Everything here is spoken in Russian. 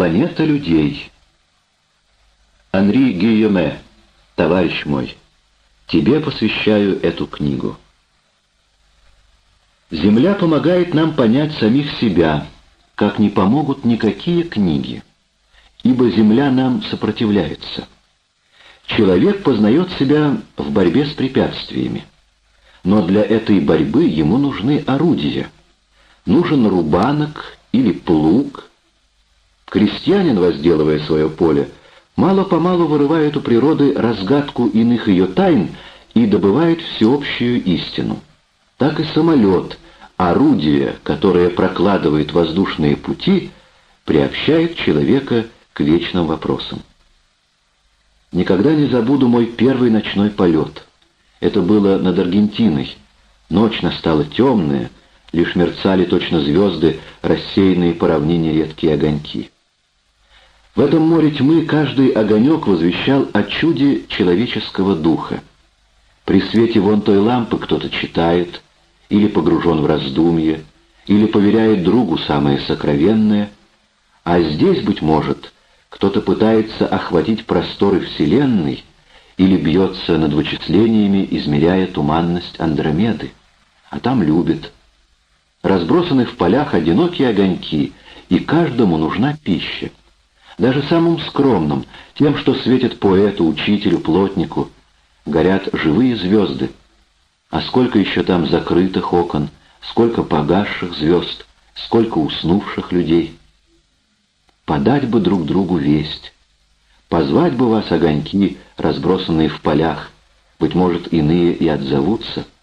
Планета людей. Анри Гийоме, товарищ мой, тебе посвящаю эту книгу. Земля помогает нам понять самих себя, как не помогут никакие книги, ибо Земля нам сопротивляется. Человек познает себя в борьбе с препятствиями, но для этой борьбы ему нужны орудия. Нужен рубанок или плуг, Крестьянин, возделывая свое поле, мало-помалу вырывает у природы разгадку иных ее тайн и добывает всеобщую истину. Так и самолет, орудие, которое прокладывает воздушные пути, приобщает человека к вечным вопросам. Никогда не забуду мой первый ночной полет. Это было над Аргентиной. Ночь настала темная, лишь мерцали точно звезды, рассеянные по равнине редкие огоньки. В этом море тьмы каждый огонек возвещал о чуде человеческого духа. При свете вон той лампы кто-то читает, или погружен в раздумье, или поверяет другу самое сокровенное, а здесь, быть может, кто-то пытается охватить просторы Вселенной или бьется над вычислениями, измеряя туманность Андромеды, а там любит. Разбросаны в полях одинокие огоньки, и каждому нужна пища даже самым скромным, тем, что светит поэту, учителю, плотнику, горят живые звезды. А сколько еще там закрытых окон, сколько погасших звезд, сколько уснувших людей. Подать бы друг другу весть, позвать бы вас огоньки, разбросанные в полях, быть может, иные и отзовутся —